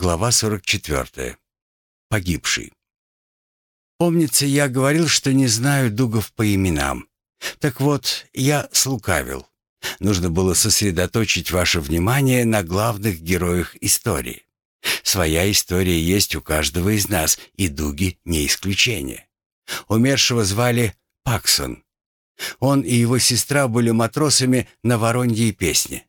Глава 44. Погибший. Помнится, я говорил, что не знаю дугов по именам. Так вот, я слукавил. Нужно было сосредоточить ваше внимание на главных героях истории. Своя история есть у каждого из нас, и дуги не исключение. Умершего звали Паксон. Он и его сестра были матросами на Вороньей песне.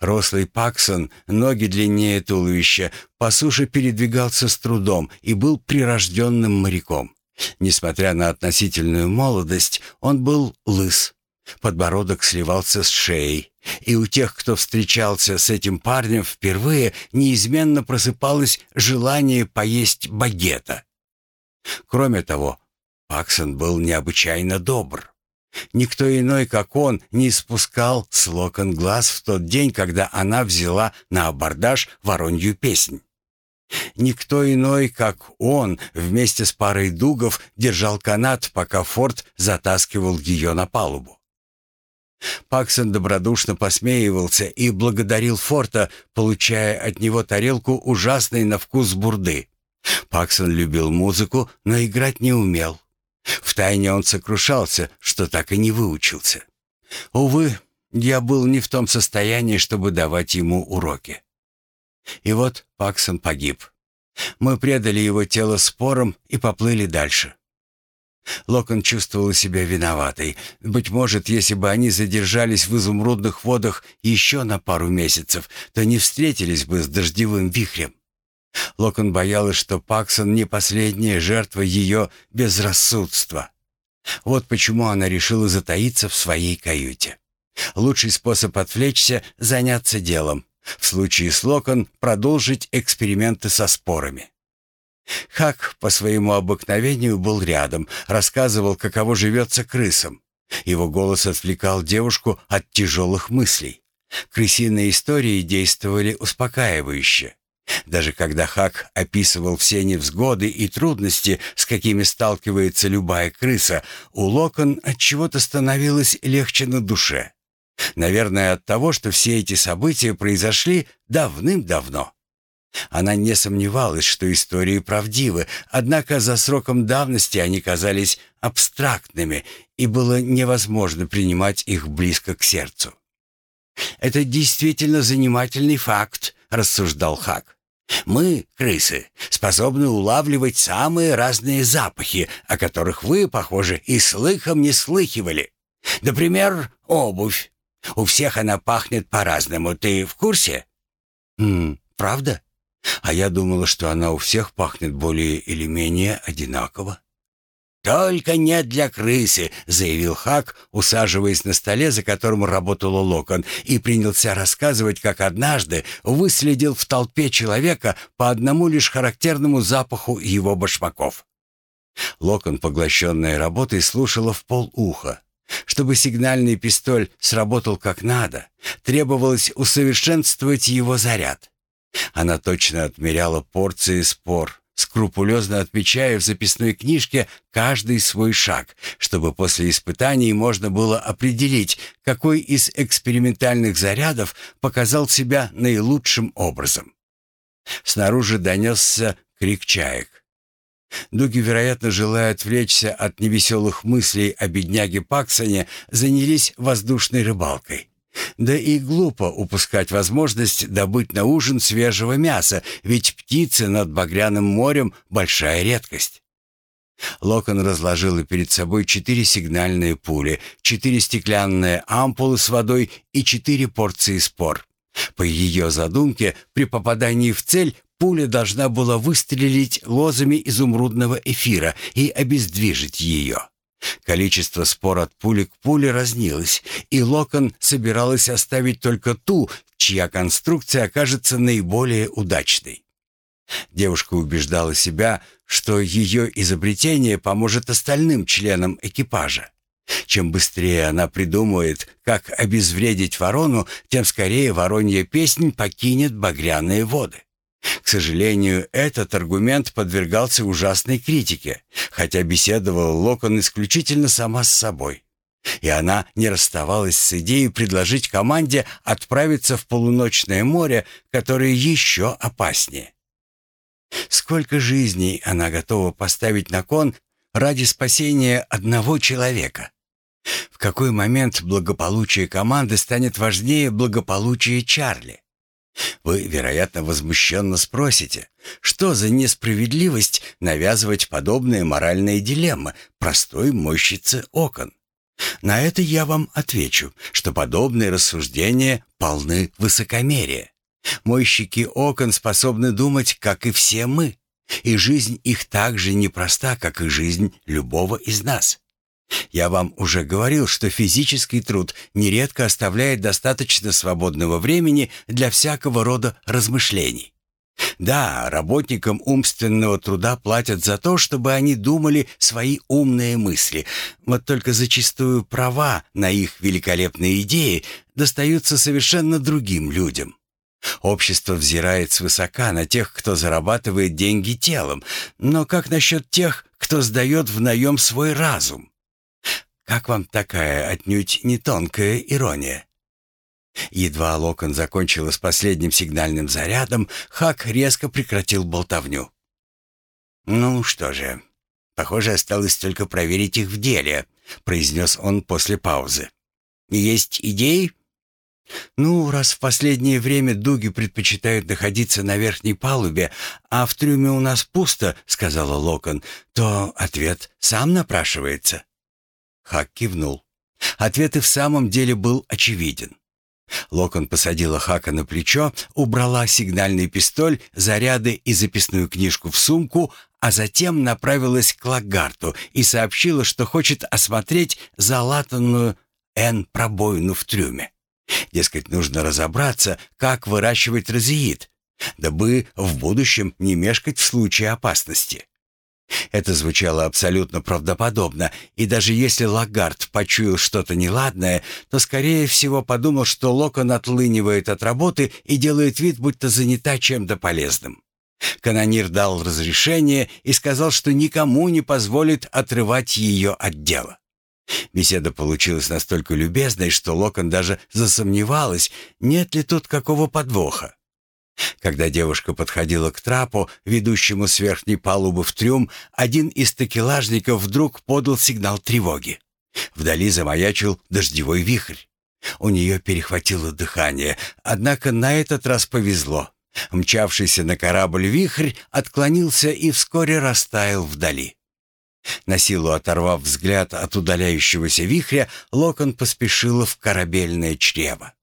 Рослый Паксон, ноги длиннее туловища, по суше передвигался с трудом и был прирожденным моряком. Несмотря на относительную молодость, он был лыс. Подбородок сливался с шеей, и у тех, кто встречался с этим парнем впервые, неизменно просыпалось желание поесть багета. Кроме того, Паксон был необычайно добр. Никто иной, как он, не спускал с локон глаз в тот день, когда она взяла на абордаж воронью песнь. Никто иной, как он, вместе с парой дугов держал канат, пока Форд затаскивал ее на палубу. Паксон добродушно посмеивался и благодарил Форта, получая от него тарелку ужасной на вкус бурды. Паксон любил музыку, но играть не умел. Втайне он сокрушался, что так и не выучился. Увы, я был не в том состоянии, чтобы давать ему уроки. И вот Паксон погиб. Мы предали его тело спором и поплыли дальше. Локон чувствовал себя виноватой. Быть может, если бы они задержались в изумрудных водах еще на пару месяцев, то не встретились бы с дождевым вихрем. Локон боялась, что Паксон не последняя жертва ее безрассудства. Вот почему она решила затаиться в своей каюте. Лучший способ отвлечься — заняться делом. В случае с Локон — продолжить эксперименты со спорами. Хак по своему обыкновению был рядом, рассказывал, каково живется крысам. Его голос отвлекал девушку от тяжелых мыслей. Крысиные истории действовали успокаивающе. Даже когда Хак описывал все невзгоды и трудности, с какими сталкивается любая крыса, у Локон от чего-то становилось легче на душе. Наверное, от того, что все эти события произошли давным-давно. Она не сомневалась, что истории правдивы, однако за сроком давности они казались абстрактными, и было невозможно принимать их близко к сердцу. «Это действительно занимательный факт», — рассуждал Хак. Мы, крысы, способны улавливать самые разные запахи, о которых вы, похоже, и слыхом не слыхивали. Например, обувь. У всех она пахнет по-разному. Ты в курсе? Хм, правда? А я думала, что она у всех пахнет более или менее одинаково. «Только не для крысы», — заявил Хак, усаживаясь на столе, за которым работала Локон, и принялся рассказывать, как однажды выследил в толпе человека по одному лишь характерному запаху его башмаков. Локон, поглощенная работой, слушала в полуха. Чтобы сигнальный пистоль сработал как надо, требовалось усовершенствовать его заряд. Она точно отмеряла порции спор, скрупулезно отмечая в записной книжке каждый свой шаг, чтобы после испытаний можно было определить, какой из экспериментальных зарядов показал себя наилучшим образом. Снаружи донесся крик чаек. Дуги, вероятно, желая отвлечься от невеселых мыслей о бедняге Паксоне, занялись воздушной рыбалкой. Да и глупо упускать возможность добыть на ужин свежего мяса, ведь птицы над Багряным морем — большая редкость. Локон разложила перед собой четыре сигнальные пули, четыре стеклянные ампулы с водой и четыре порции спор. По ее задумке, при попадании в цель пуля должна была выстрелить лозами изумрудного эфира и обездвижить ее. Количество спор от пули к пуле разнилось, и Локон собиралась оставить только ту, чья конструкция окажется наиболее удачной. Девушка убеждала себя, что ее изобретение поможет остальным членам экипажа. Чем быстрее она придумает, как обезвредить ворону, тем скорее воронья песнь покинет багряные воды. К сожалению, этот аргумент подвергался ужасной критике, хотя беседовала Локон исключительно сама с собой. И она не расставалась с идеей предложить команде отправиться в полуночное море, которое еще опаснее. сколько жизней она готова поставить на кон ради спасения одного человека? В какой момент благополучие команды станет важнее благополучия Чарли? Вы, вероятно, возмущенно спросите, что за несправедливость навязывать подобные моральные дилеммы простой мойщице окон? На это я вам отвечу, что подобные рассуждения полны высокомерия. Мойщики окон способны думать, как и все мы, и жизнь их так же непроста, как и жизнь любого из нас. Я вам уже говорил, что физический труд нередко оставляет достаточно свободного времени для всякого рода размышлений. Да, работникам умственного труда платят за то, чтобы они думали свои умные мысли. Вот только зачастую права на их великолепные идеи достаются совершенно другим людям. Общество взирает свысока на тех, кто зарабатывает деньги телом, но как насчет тех, кто сдает в наем свой разум? Как вам такая отнюдь не тонкая ирония? Едва Локон закончила с последним сигнальным зарядом, Хак резко прекратил болтовню. «Ну что же, похоже, осталось только проверить их в деле», — произнес он после паузы. «Есть идеи?» «Ну, раз в последнее время дуги предпочитают находиться на верхней палубе, а в трюме у нас пусто», — сказала Локон, — «то ответ сам напрашивается». Хак кивнул. Ответ и в самом деле был очевиден. Локон посадила Хака на плечо, убрала сигнальный пистоль, заряды и записную книжку в сумку, а затем направилась к Лагарту и сообщила, что хочет осмотреть залатанную Н-пробоину в трюме. Дескать, нужно разобраться, как выращивать розеид, дабы в будущем не мешкать в случае опасности. Это звучало абсолютно правдоподобно, и даже если Лагард почуял что-то неладное, то, скорее всего, подумал, что Локон отлынивает от работы и делает вид, будто занята чем-то полезным. Канонир дал разрешение и сказал, что никому не позволит отрывать ее от дела. Беседа получилась настолько любезной, что Локон даже засомневалась, нет ли тут какого подвоха. Когда девушка подходила к трапу, ведущему с верхней палубы в трюм, один из такелажников вдруг подал сигнал тревоги. Вдали замаячил дождевой вихрь. У нее перехватило дыхание, однако на этот раз повезло. Мчавшийся на корабль вихрь отклонился и вскоре растаял вдали. На силу оторвав взгляд от удаляющегося вихря, Локон поспешила в корабельное чрево.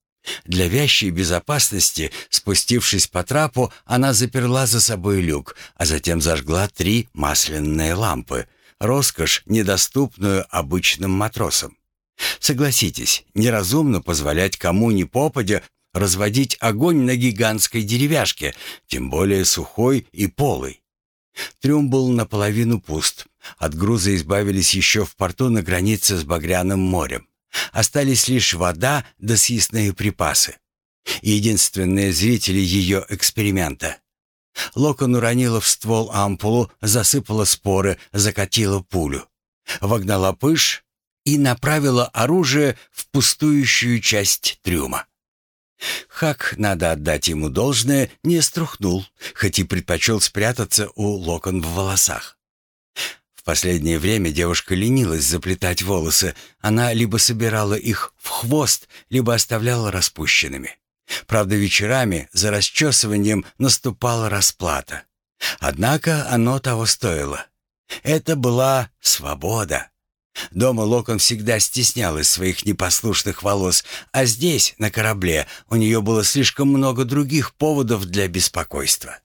Для вящей безопасности, спустившись по трапу, она заперла за собой люк, а затем зажгла три масляные лампы. Роскошь, недоступную обычным матросам. Согласитесь, неразумно позволять кому ни попадя разводить огонь на гигантской деревяшке, тем более сухой и полой. Трюм был наполовину пуст. От груза избавились еще в порту на границе с Багряным морем. Остались лишь вода да съестные припасы. Единственные зрители ее эксперимента. Локон уронила в ствол ампулу, засыпала споры, закатила пулю. Вогнала пыш и направила оружие в пустующую часть трюма. Хак, надо отдать ему должное, не струхнул, хоть и предпочел спрятаться у локон в волосах. В последнее время девушка ленилась заплетать волосы. Она либо собирала их в хвост, либо оставляла распущенными. Правда, вечерами за расчесыванием наступала расплата. Однако оно того стоило. Это была свобода. Дома Локон всегда стеснялась своих непослушных волос, а здесь, на корабле, у нее было слишком много других поводов для беспокойства.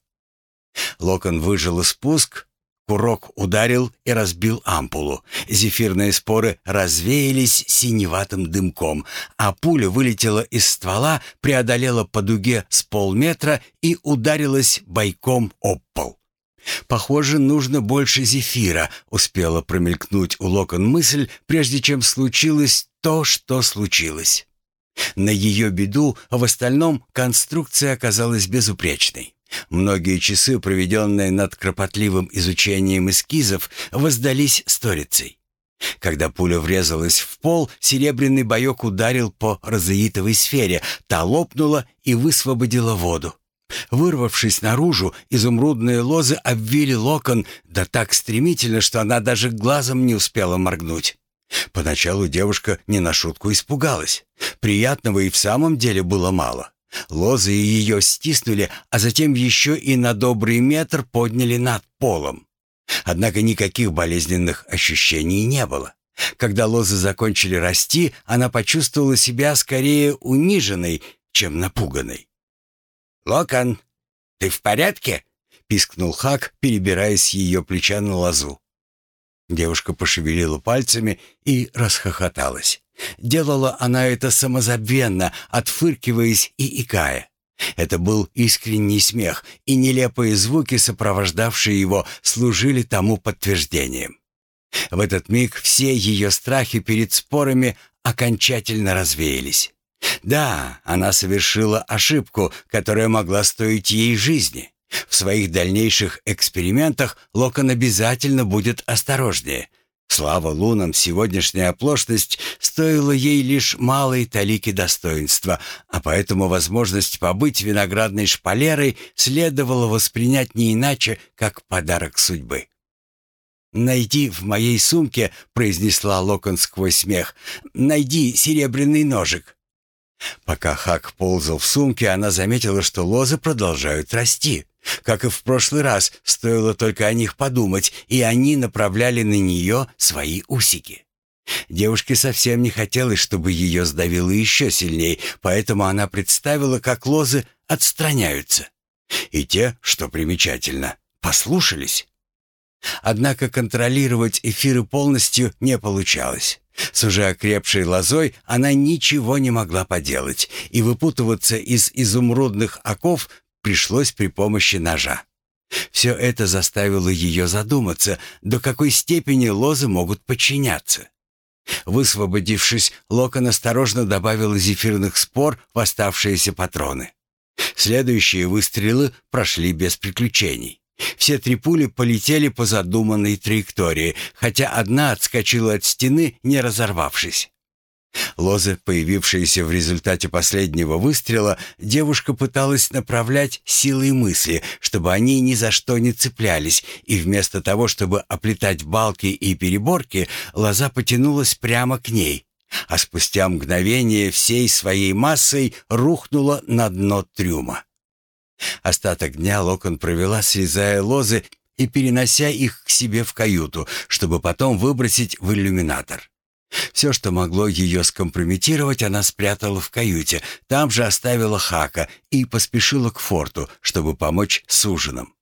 Локон выжил спуск, Курок ударил и разбил ампулу. Зефирные споры развеялись синеватым дымком, а пуля вылетела из ствола, преодолела по дуге с полметра и ударилась бойком об пол. «Похоже, нужно больше зефира», — успела промелькнуть у Локон мысль, прежде чем случилось то, что случилось. На ее беду в остальном конструкция оказалась безупречной. Многие часы, проведенные над кропотливым изучением эскизов, воздались сторицей. Когда пуля врезалась в пол, серебряный боек ударил по розеитовой сфере, та лопнула и высвободила воду. Вырвавшись наружу, изумрудные лозы обвили локон, да так стремительно, что она даже глазом не успела моргнуть. Поначалу девушка не на шутку испугалась. Приятного и в самом деле было мало. Лозы ее стиснули, а затем еще и на добрый метр подняли над полом. Однако никаких болезненных ощущений не было. Когда лозы закончили расти, она почувствовала себя скорее униженной, чем напуганной. «Локон, ты в порядке?» — пискнул Хак, перебирая с ее плеча на лозу. Девушка пошевелила пальцами и расхохоталась. Делала она это самозабвенно, отфыркиваясь и икая. Это был искренний смех, и нелепые звуки, сопровождавшие его, служили тому подтверждением. В этот миг все ее страхи перед спорами окончательно развеялись. Да, она совершила ошибку, которая могла стоить ей жизни. В своих дальнейших экспериментах Локон обязательно будет осторожнее. Слава лунам, сегодняшняя оплошность стоила ей лишь малой талики достоинства, а поэтому возможность побыть виноградной шпалерой следовало воспринять не иначе, как подарок судьбы. «Найди в моей сумке», — произнесла Локон сквозь смех, — «найди серебряный ножик». Пока Хак ползал в сумке, она заметила, что лозы продолжают расти. Как и в прошлый раз, стоило только о них подумать, и они направляли на нее свои усики. Девушке совсем не хотелось, чтобы ее сдавило еще сильнее, поэтому она представила, как лозы отстраняются. И те, что примечательно, послушались. Однако контролировать эфиры полностью не получалось. С уже окрепшей лозой она ничего не могла поделать, и выпутываться из изумрудных оков пришлось при помощи ножа. Все это заставило ее задуматься, до какой степени лозы могут подчиняться. Высвободившись, Локон осторожно добавил зефирных спор в оставшиеся патроны. Следующие выстрелы прошли без приключений. Все три пули полетели по задуманной траектории, хотя одна отскочила от стены, не разорвавшись. Лозы, появившиеся в результате последнего выстрела, девушка пыталась направлять силой мысли, чтобы они ни за что не цеплялись, и вместо того, чтобы оплетать балки и переборки, лоза потянулась прямо к ней, а спустя мгновение всей своей массой рухнула на дно трюма. Остаток дня Локон провела, срезая лозы и перенося их к себе в каюту, чтобы потом выбросить в иллюминатор. Все, что могло ее скомпрометировать, она спрятала в каюте, там же оставила Хака и поспешила к форту, чтобы помочь с ужином.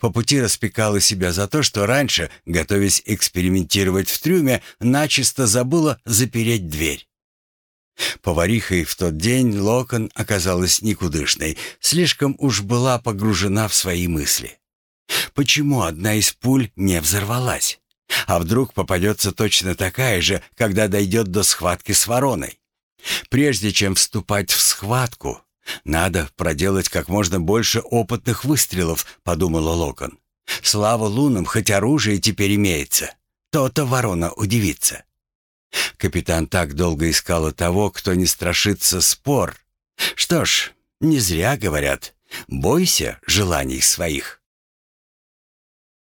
По пути распекала себя за то, что раньше, готовясь экспериментировать в трюме, начисто забыла запереть дверь. Поварихой в тот день Локон оказалась никудышной, слишком уж была погружена в свои мысли. Почему одна из пуль не взорвалась? А вдруг попадется точно такая же, когда дойдет до схватки с вороной? Прежде чем вступать в схватку, надо проделать как можно больше опытных выстрелов, подумала Локон. Слава лунам, хоть оружие теперь имеется. То-то ворона удивится. Капитан так долго искала того, кто не страшится спор. Что ж, не зря говорят, бойся желаний своих.